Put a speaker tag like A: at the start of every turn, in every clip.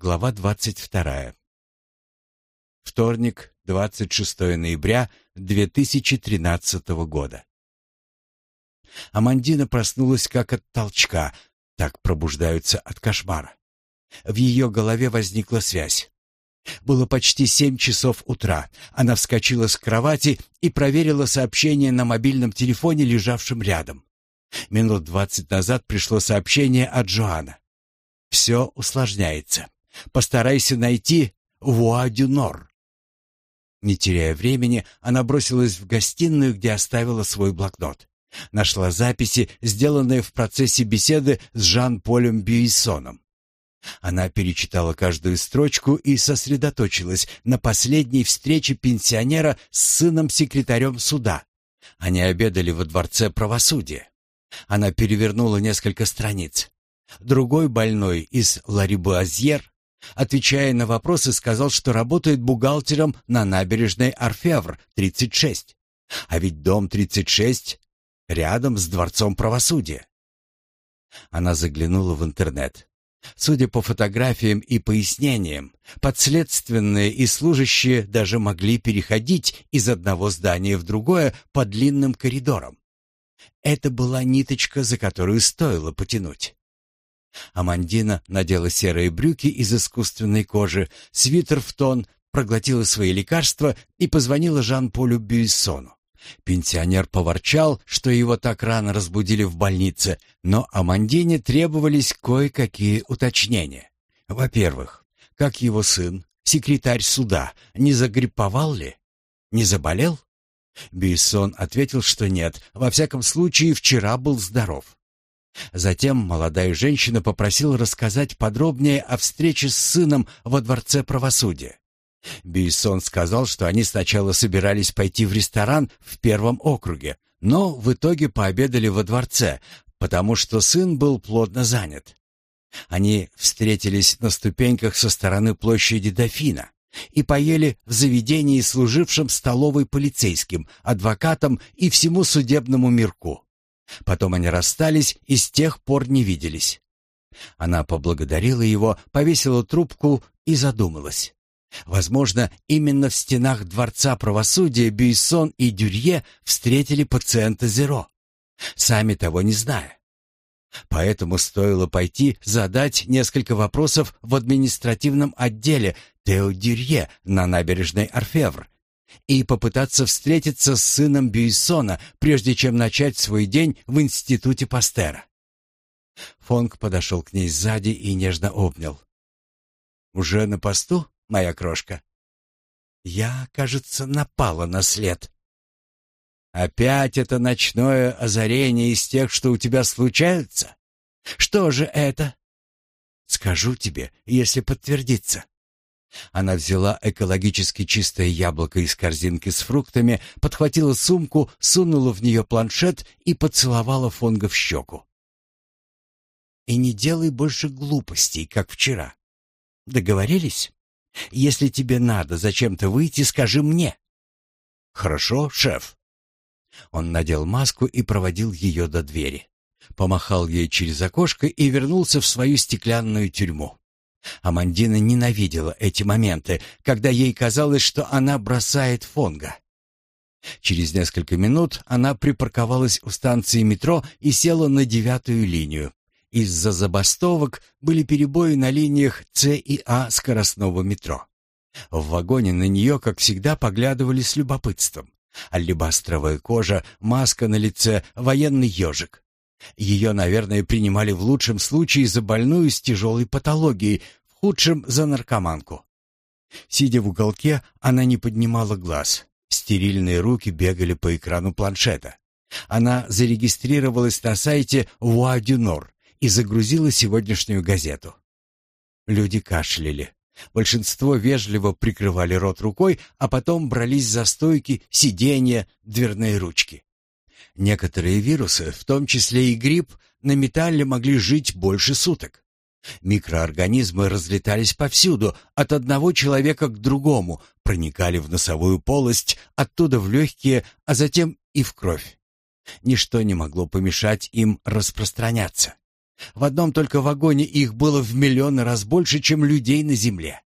A: Глава 22. Вторник, 26 ноября 2013 года. Амандина проснулась как от толчка, так пробуждаются от кошмара. В ее голове возникла связь. Было почти семь часов утра. Она вскочила с кровати и проверила сообщение на мобильном телефоне, лежавшем рядом. Минут двадцать назад пришло сообщение от Джоана. «Все усложняется. Постарайся найти Вуа-дю-Нор». Не теряя времени, она бросилась в гостиную, где оставила свой блокнот. Нашла записи, сделанные в процессе беседы с Жан-Полем Бюйсоном. Она перечитала каждую строчку и сосредоточилась на последней встрече пенсионера с сыном-секретарем суда. Они обедали во дворце правосудия. Она перевернула несколько страниц. Другой больной из Ларибуазьер, отвечая на вопросы, сказал, что работает бухгалтером на набережной Арфевр, 36. А ведь дом 36 рядом с дворцом правосудия. Она заглянула в интернет. Судя по фотографиям и пояснениям, подследственные и служащие даже могли переходить из одного здания в другое по длинным коридорам. Это была ниточка, за которую стоило потянуть. Амандина надела серые брюки из искусственной кожи, свитер в тон, проглотила свои лекарства и позвонила Жан-Полю Бюйсону. Пенсионер поворчал, что его так рано разбудили в больнице, но Амандине требовались кое-какие уточнения. Во-первых, как его сын, секретарь суда, не загрипповал ли? Не заболел? Бейсон ответил, что нет, во всяком случае вчера был здоров. Затем молодая женщина попросила рассказать подробнее о встрече с сыном во дворце правосудия. Бейсон сказал, что они сначала собирались пойти в ресторан в первом округе, но в итоге пообедали во дворце, потому что сын был плотно занят. Они встретились на ступеньках со стороны площади Дофина и поели в заведении, служившем столовой полицейским, адвокатом и всему судебному мирку. Потом они расстались и с тех пор не виделись. Она поблагодарила его, повесила трубку и задумалась. Возможно, именно в стенах Дворца правосудия Бюйсон и Дюрье встретили пациента Зеро, сами того не зная. Поэтому стоило пойти задать несколько вопросов в административном отделе Тео Дюрье на набережной Орфевр и попытаться встретиться с сыном Бюйсона, прежде чем начать свой день в институте Пастера. Фонг подошел к ней сзади и нежно обнял. «Уже на посту?» моя крошка. Я, кажется, напала на след. Опять это ночное озарение из тех, что у тебя случаются? Что же это? Скажу тебе, если подтвердится. Она взяла экологически чистое яблоко из корзинки с фруктами, подхватила сумку, сунула в нее планшет и поцеловала Фонга в щеку. «И не делай больше глупостей, как вчера. Договорились?» Если тебе надо зачем-то выйти, скажи мне». «Хорошо, шеф». Он надел маску и проводил ее до двери. Помахал ей через окошко и вернулся в свою стеклянную тюрьму. Амандина ненавидела эти моменты, когда ей казалось, что она бросает Фонга. Через несколько минут она припарковалась у станции метро и села на девятую линию, из-за забастовок были перебои на линиях С и А скоростного метро. В вагоне на нее, как всегда, поглядывали с любопытством. Алебастровая кожа, маска на лице, военный ежик. Ее, наверное, принимали в лучшем случае за больную с тяжелой патологией, в худшем — за наркоманку. Сидя в уголке, она не поднимала глаз. Стерильные руки бегали по экрану планшета. Она зарегистрировалась на сайте Вуадюнор и загрузила сегодняшнюю газету. Люди кашляли. Большинство вежливо прикрывали рот рукой, а потом брались за стойки, сиденья, дверные ручки. Некоторые вирусы, в том числе и грипп, на металле могли жить больше суток. Микроорганизмы разлетались повсюду, от одного человека к другому, проникали в носовую полость, оттуда в легкие, а затем и в кровь. Ничто не могло помешать им распространяться. В одном только вагоне их было в миллионы раз больше, чем людей на земле.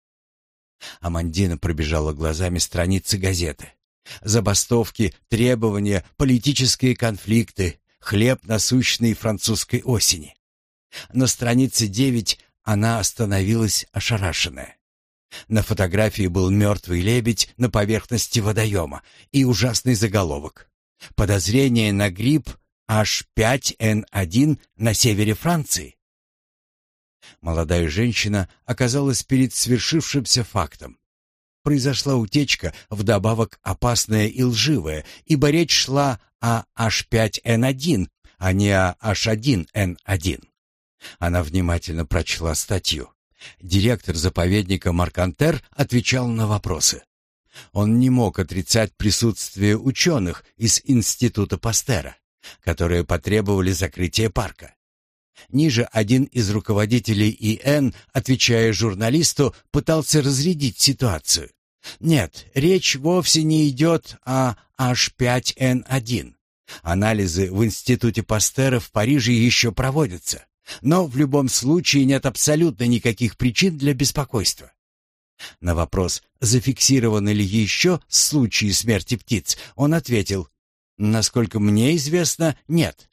A: Амандина пробежала глазами страницы газеты. Забастовки, требования, политические конфликты, хлеб насущной французской осени. На странице девять она остановилась ошарашенная. На фотографии был мертвый лебедь на поверхности водоема и ужасный заголовок. Подозрение на грипп H5N1 на севере Франции. Молодая женщина оказалась перед свершившимся фактом. Произошла утечка, вдобавок опасная и лживая, ибо речь шла о H5N1, а не о H1N1. Она внимательно прочла статью. Директор заповедника Маркантер отвечал на вопросы. Он не мог отрицать присутствие ученых из Института Пастера, которые потребовали закрытия парка. Ниже один из руководителей ИН, отвечая журналисту, пытался разрядить ситуацию. Нет, речь вовсе не идет о H5N1. Анализы в Институте Пастера в Париже еще проводятся. Но в любом случае нет абсолютно никаких причин для беспокойства. На вопрос, зафиксированы ли еще случаи смерти птиц, он ответил, «Насколько мне известно, нет».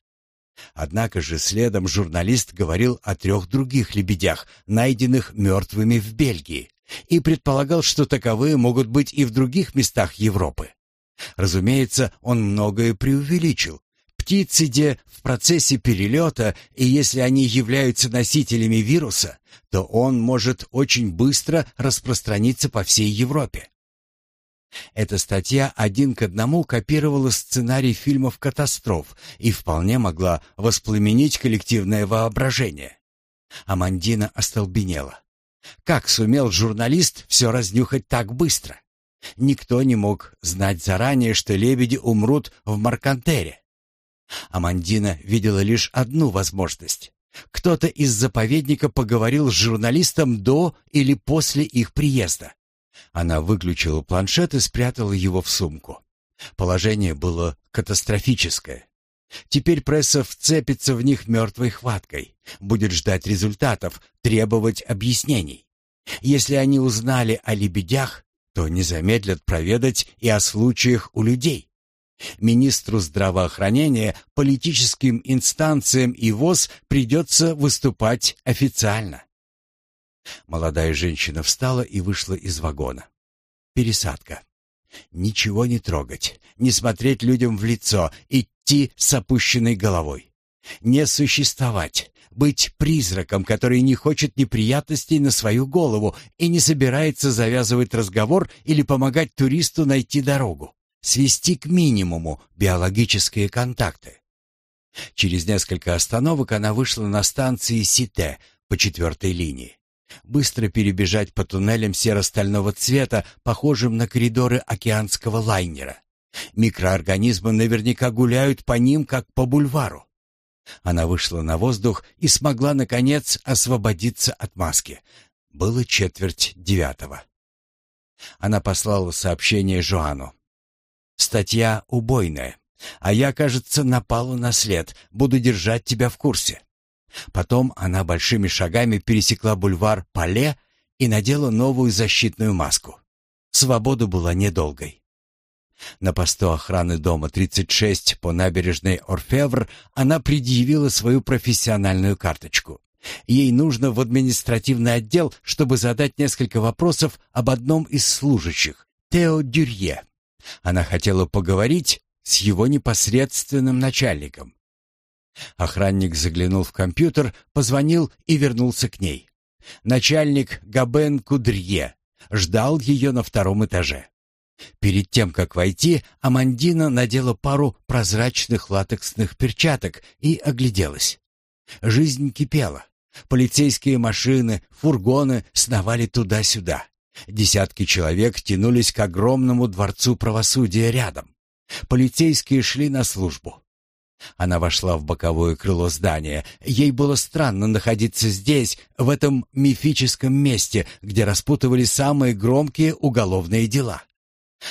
A: Однако же следом журналист говорил о трех других лебедях, найденных мертвыми в Бельгии, и предполагал, что таковые могут быть и в других местах Европы. Разумеется, он многое преувеличил, птициде в процессе перелета, и если они являются носителями вируса, то он может очень быстро распространиться по всей Европе. Эта статья один к одному копировала сценарий фильмов катастроф и вполне могла воспламенить коллективное воображение. Амандина остолбенела. Как сумел журналист все разнюхать так быстро? Никто не мог знать заранее, что лебеди умрут в Маркантере. Амандина видела лишь одну возможность. Кто-то из заповедника поговорил с журналистом до или после их приезда. Она выключила планшет и спрятала его в сумку. Положение было катастрофическое. Теперь пресса вцепится в них мертвой хваткой, будет ждать результатов, требовать объяснений. Если они узнали о лебедях, то не замедлят проведать и о случаях у людей. Министру здравоохранения, политическим инстанциям и ВОЗ придется выступать официально. Молодая женщина встала и вышла из вагона. Пересадка. Ничего не трогать, не смотреть людям в лицо, идти с опущенной головой. Не существовать, быть призраком, который не хочет неприятностей на свою голову и не собирается завязывать разговор или помогать туристу найти дорогу свести к минимуму биологические контакты. Через несколько остановок она вышла на станции Сите по четвертой линии. Быстро перебежать по туннелям серо-стального цвета, похожим на коридоры океанского лайнера. Микроорганизмы наверняка гуляют по ним, как по бульвару. Она вышла на воздух и смогла, наконец, освободиться от маски. Было четверть девятого. Она послала сообщение Жоану. Статья убойная. А я, кажется, напала на след. Буду держать тебя в курсе. Потом она большими шагами пересекла бульвар Пале и надела новую защитную маску. Свобода была недолгой. На посту охраны дома 36 по набережной Орфевр она предъявила свою профессиональную карточку. Ей нужно в административный отдел, чтобы задать несколько вопросов об одном из служащих, Тео Дюрье. Она хотела поговорить с его непосредственным начальником. Охранник заглянул в компьютер, позвонил и вернулся к ней. Начальник Габен Кудрье ждал ее на втором этаже. Перед тем, как войти, Амандина надела пару прозрачных латексных перчаток и огляделась. Жизнь кипела. Полицейские машины, фургоны сновали туда-сюда. Десятки человек тянулись к огромному дворцу правосудия рядом. Полицейские шли на службу. Она вошла в боковое крыло здания. Ей было странно находиться здесь, в этом мифическом месте, где распутывали самые громкие уголовные дела.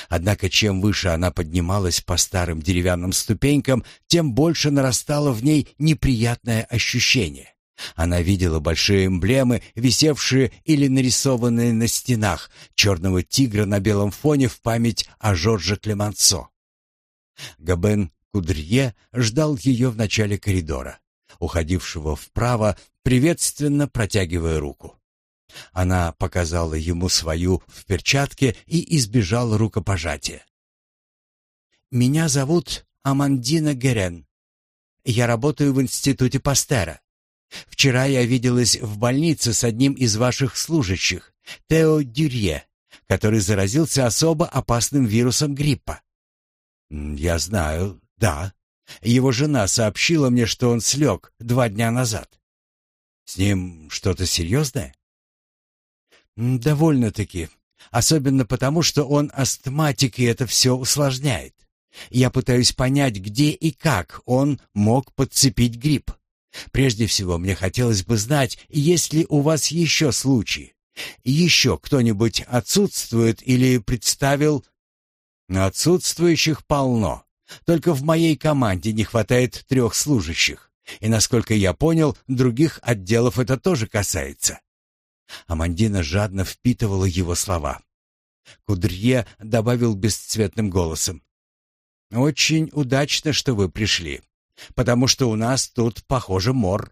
A: Однако чем выше она поднималась по старым деревянным ступенькам, тем больше нарастало в ней неприятное ощущение. Она видела большие эмблемы, висевшие или нарисованные на стенах, черного тигра на белом фоне в память о Жорже Клемансо. Габен Кудрье ждал ее в начале коридора, уходившего вправо, приветственно протягивая руку. Она показала ему свою в перчатке и избежала рукопожатия. «Меня зовут Амандина Герен. Я работаю в институте Пастера. Вчера я виделась в больнице с одним из ваших служащих, Тео Дюрье, который заразился особо опасным вирусом гриппа. Я знаю, да. Его жена сообщила мне, что он слег два дня назад. С ним что-то серьезное? Довольно-таки. Особенно потому, что он астматик, и это все усложняет. Я пытаюсь понять, где и как он мог подцепить грипп. Прежде всего, мне хотелось бы знать, есть ли у вас еще случаи. Еще кто-нибудь отсутствует или представил... Отсутствующих полно. Только в моей команде не хватает трех служащих. И, насколько я понял, других отделов это тоже касается. Амандина жадно впитывала его слова. Кудрье добавил бесцветным голосом. «Очень удачно, что вы пришли, потому что у нас тут, похоже, мор.